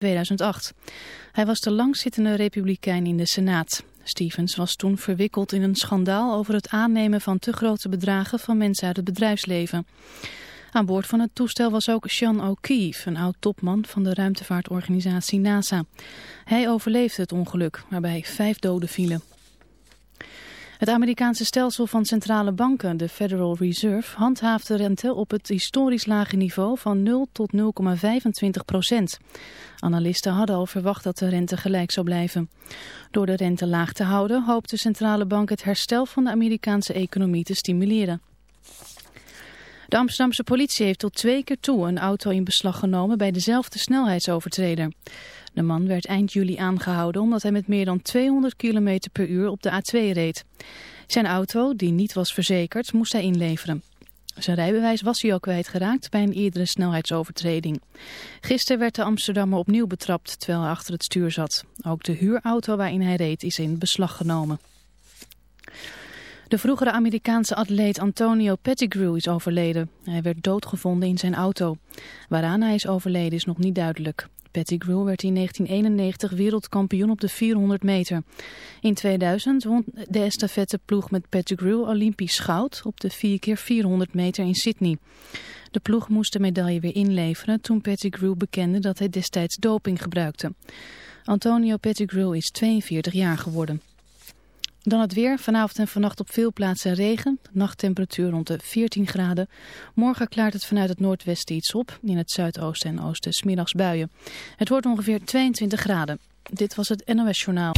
2008. Hij was de langzittende republikein in de Senaat. Stevens was toen verwikkeld in een schandaal over het aannemen van te grote bedragen van mensen uit het bedrijfsleven. Aan boord van het toestel was ook Sean O'Keefe, een oud-topman van de ruimtevaartorganisatie NASA. Hij overleefde het ongeluk, waarbij vijf doden vielen. Het Amerikaanse stelsel van centrale banken, de Federal Reserve, handhaaft de rente op het historisch lage niveau van 0 tot 0,25 procent. Analisten hadden al verwacht dat de rente gelijk zou blijven. Door de rente laag te houden hoopt de centrale bank het herstel van de Amerikaanse economie te stimuleren. De Amsterdamse politie heeft tot twee keer toe een auto in beslag genomen bij dezelfde snelheidsovertreder. De man werd eind juli aangehouden omdat hij met meer dan 200 km per uur op de A2 reed. Zijn auto, die niet was verzekerd, moest hij inleveren. Zijn rijbewijs was hij al kwijtgeraakt bij een eerdere snelheidsovertreding. Gisteren werd de Amsterdammer opnieuw betrapt terwijl hij achter het stuur zat. Ook de huurauto waarin hij reed is in beslag genomen. De vroegere Amerikaanse atleet Antonio Pettigrew is overleden. Hij werd doodgevonden in zijn auto. Waaraan hij is overleden is nog niet duidelijk. Pettigrew werd in 1991 wereldkampioen op de 400 meter. In 2000 won de estafetteploeg met Pettigrew Olympisch goud op de 4x400 meter in Sydney. De ploeg moest de medaille weer inleveren toen Pettigrew bekende dat hij destijds doping gebruikte. Antonio Pettigrew is 42 jaar geworden. Dan het weer. Vanavond en vannacht op veel plaatsen regen. Nachttemperatuur rond de 14 graden. Morgen klaart het vanuit het noordwesten iets op. In het zuidoosten en oosten smiddags buien. Het wordt ongeveer 22 graden. Dit was het NOS Journaal.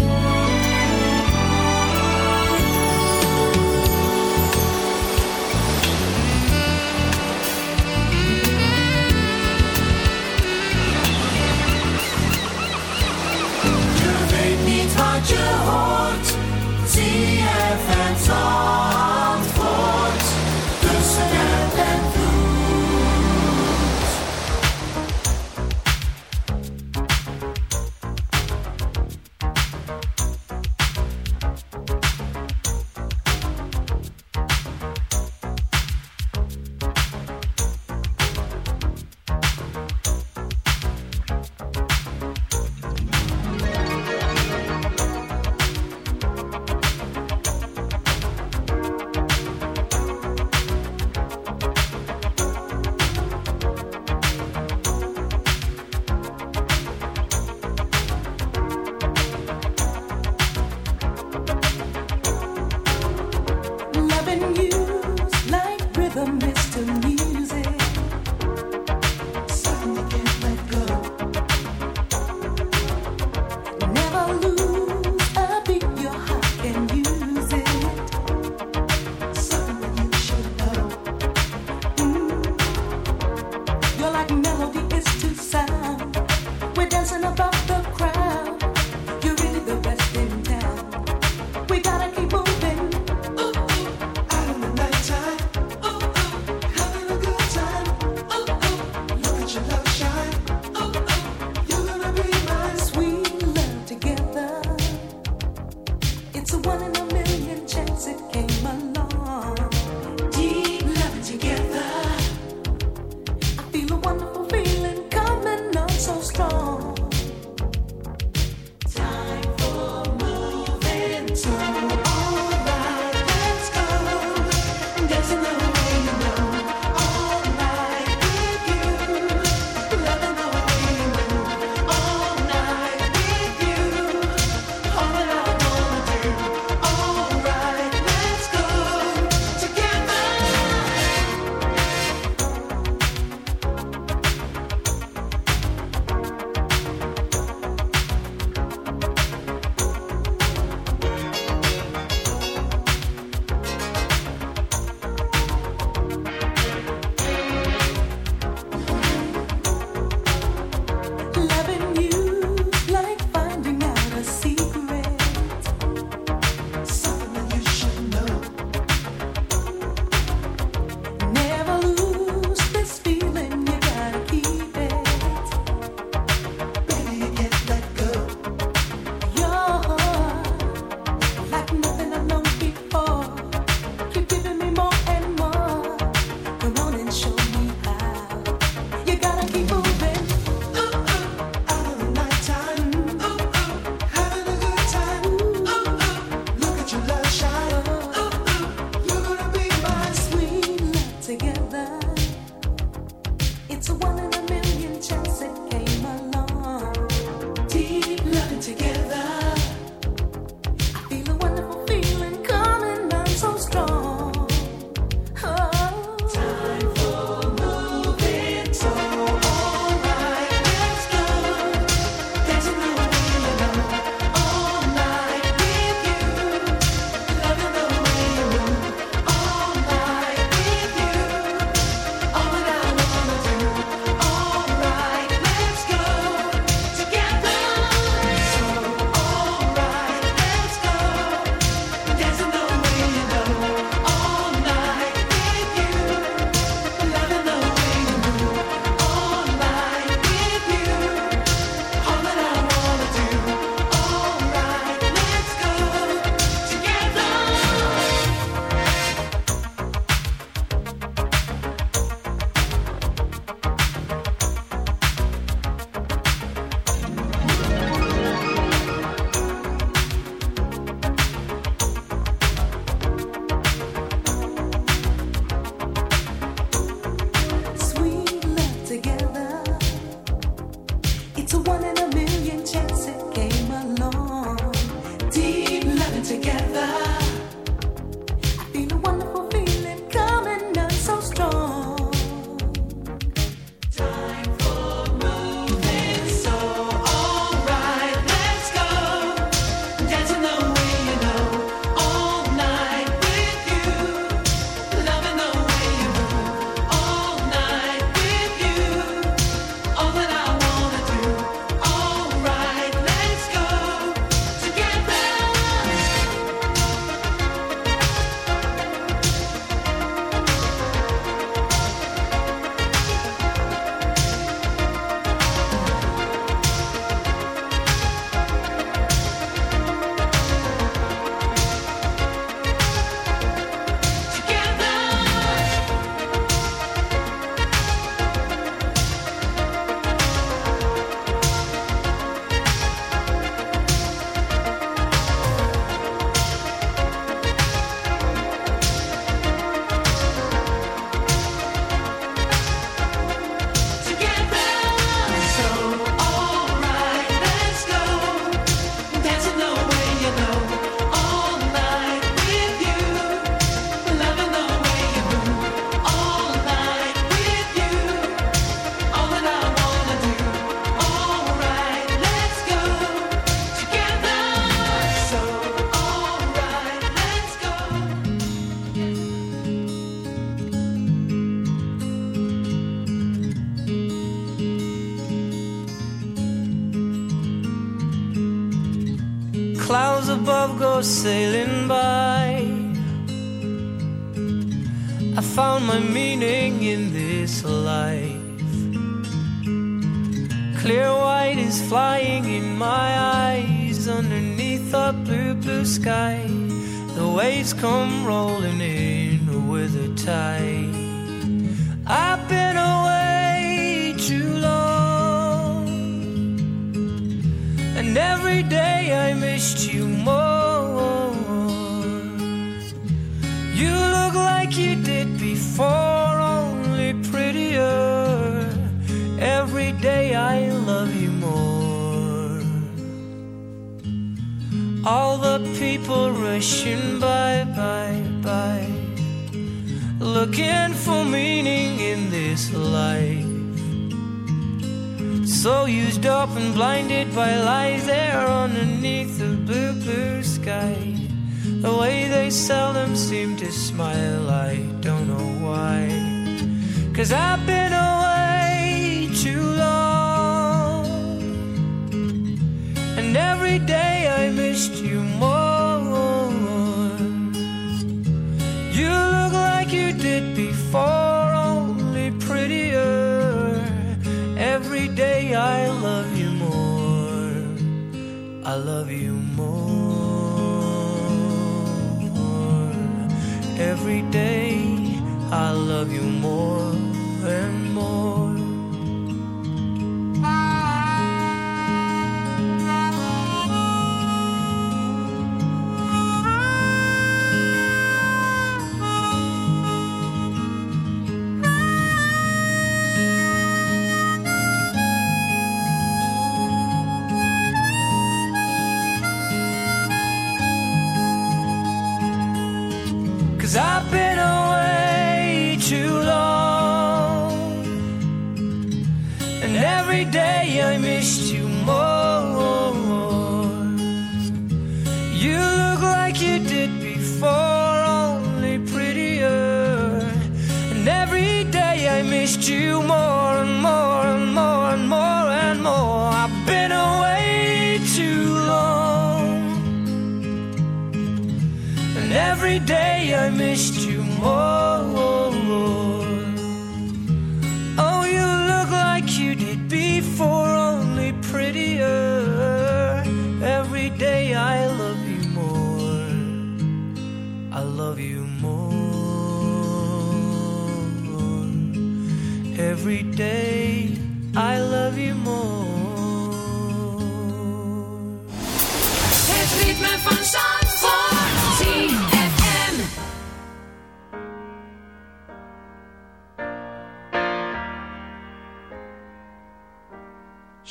Cause I've been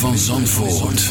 Van Zandvoort.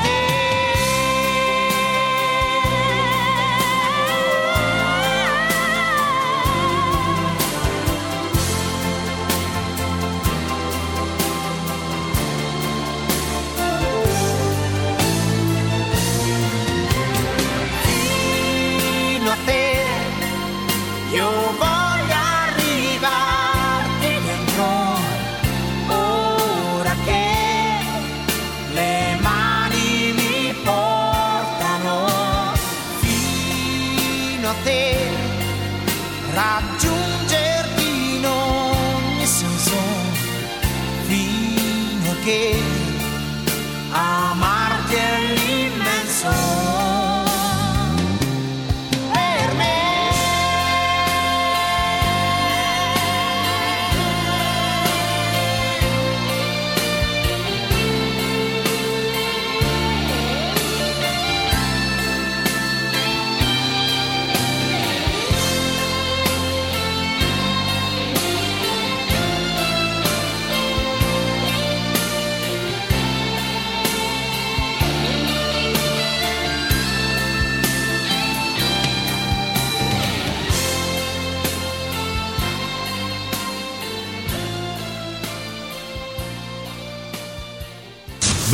te.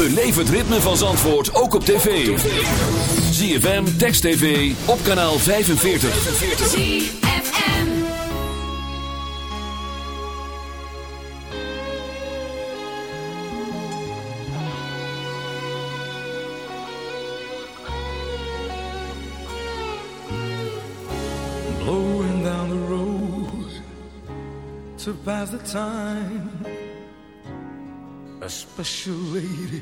Beleef het ritme van Zandvoort ook op tv. ZFM, Text TV, op kanaal 45. ZFM. blowing down the road to pass the time. A special lady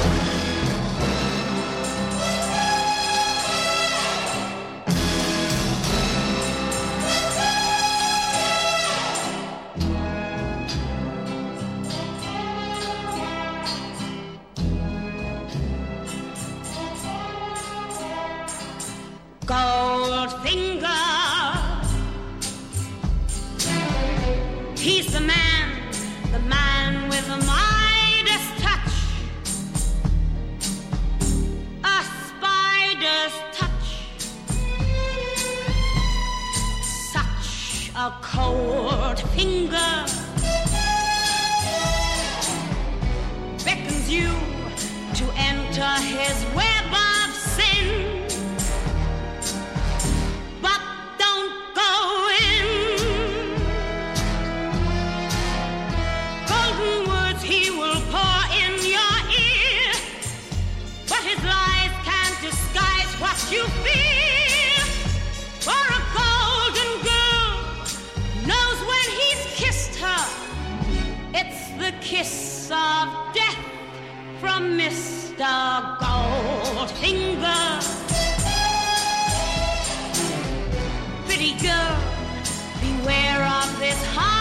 Mr. Goldfinger. Pretty girl, beware of this heart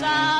sound.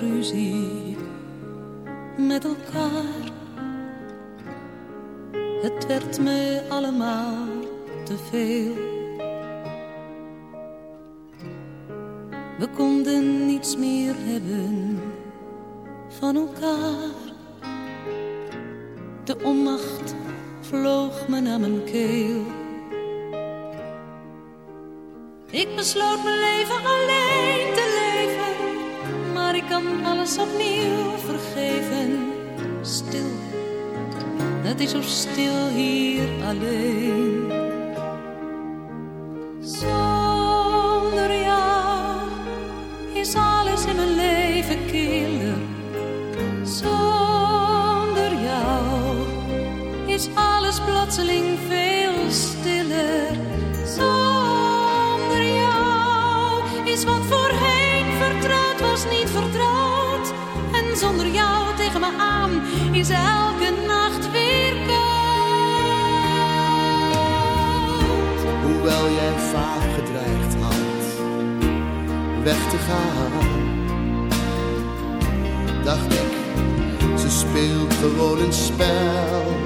Ruzie plotseling veel stiller. Zonder jou is wat voorheen vertrouwd was niet vertrouwd. En zonder jou tegen me aan is elke nacht weer koud. Hoewel jij vaak gedreigd had weg te gaan, dacht ik, ze speelt gewoon een spel.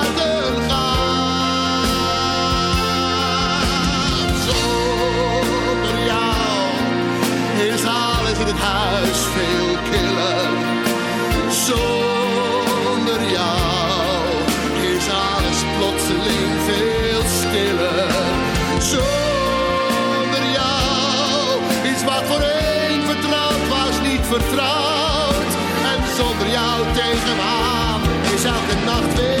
huis veel killer. Zonder jou is alles plotseling veel stiller. Zonder jou is wat voor een vertrouwd was niet vertrouwd. En zonder jou tegen aan is elke nacht weer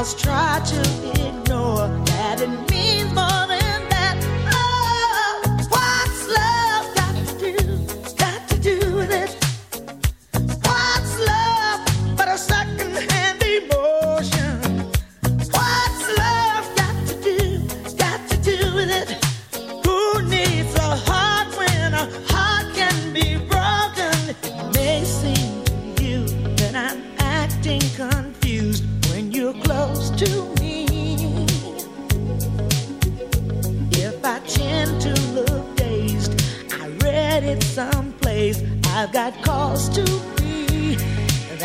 must try to ignore that it means more than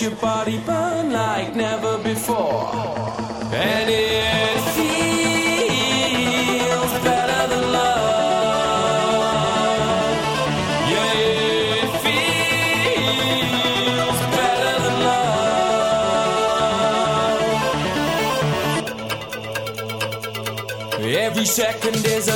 your body burn like never before. And it feels better than love. Yeah, it feels better than love. Every second is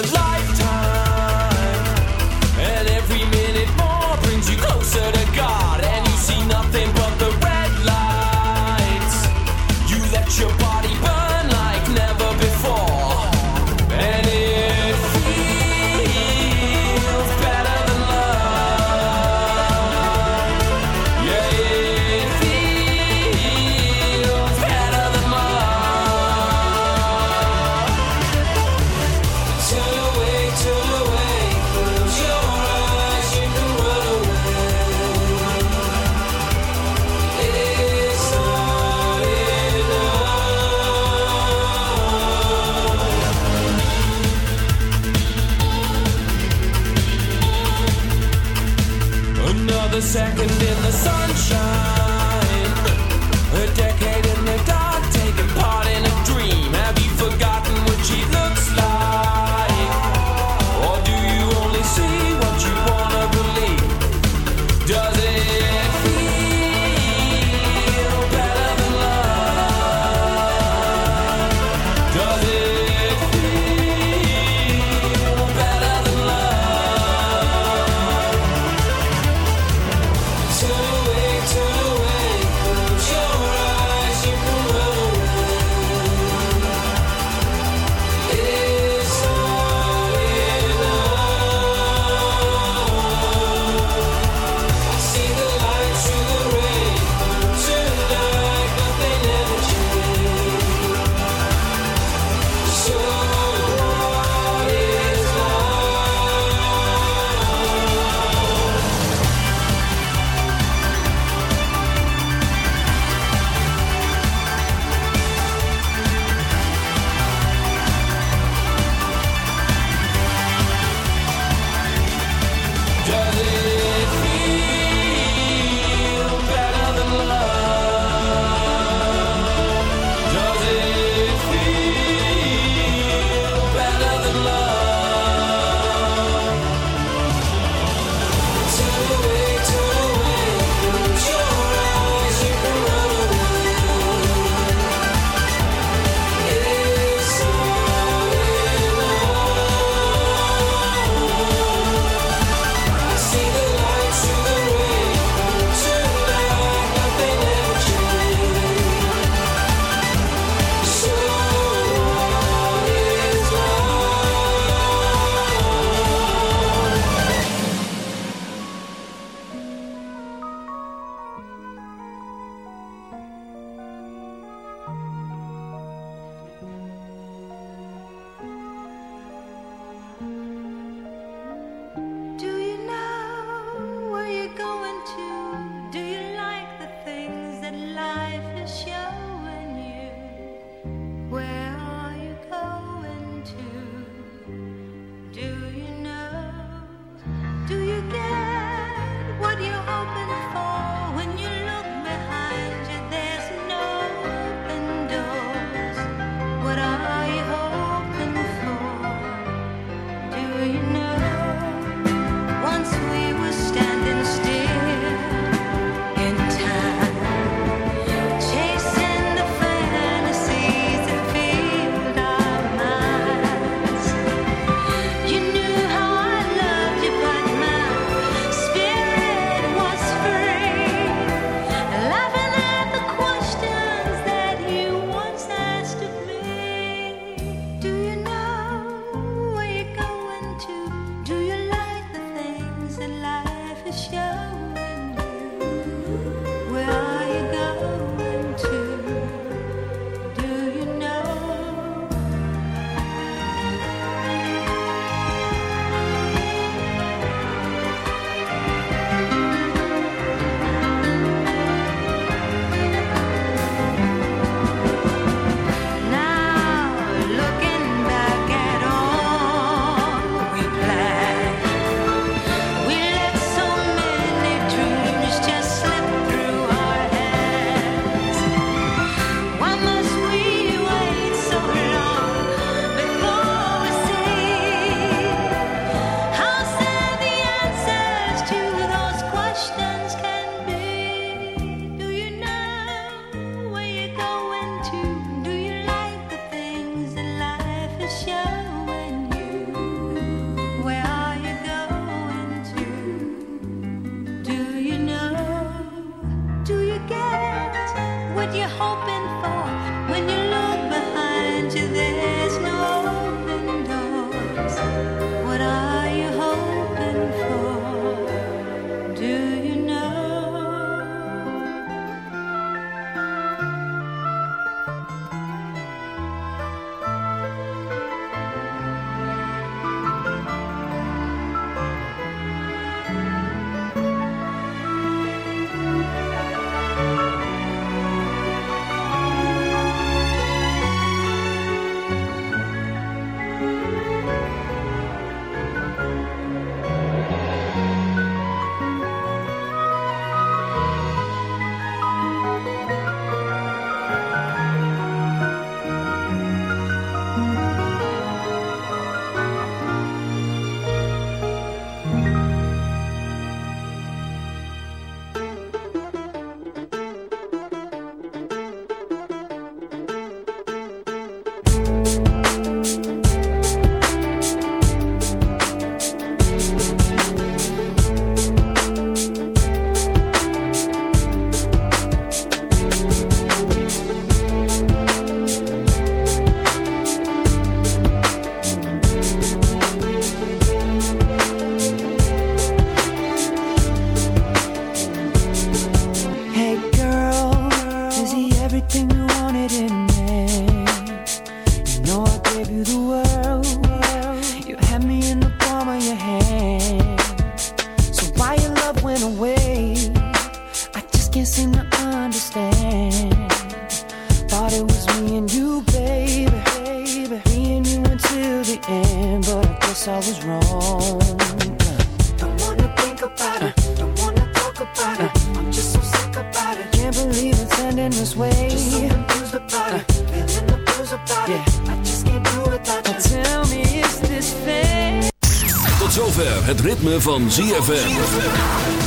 van ZFM.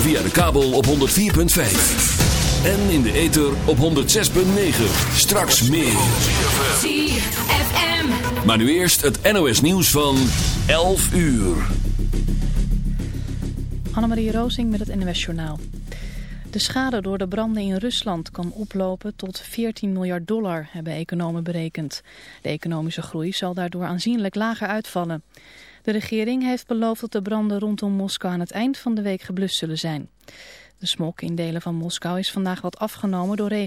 Via de kabel op 104.5. En in de ether op 106.9. Straks meer. ZFM. Maar nu eerst het NOS nieuws van 11 uur. Annemarie Rozing met het NOS Journaal. De schade door de branden in Rusland kan oplopen tot 14 miljard dollar, hebben economen berekend. De economische groei zal daardoor aanzienlijk lager uitvallen. De regering heeft beloofd dat de branden rondom Moskou aan het eind van de week geblust zullen zijn. De smok in delen van Moskou is vandaag wat afgenomen door regen.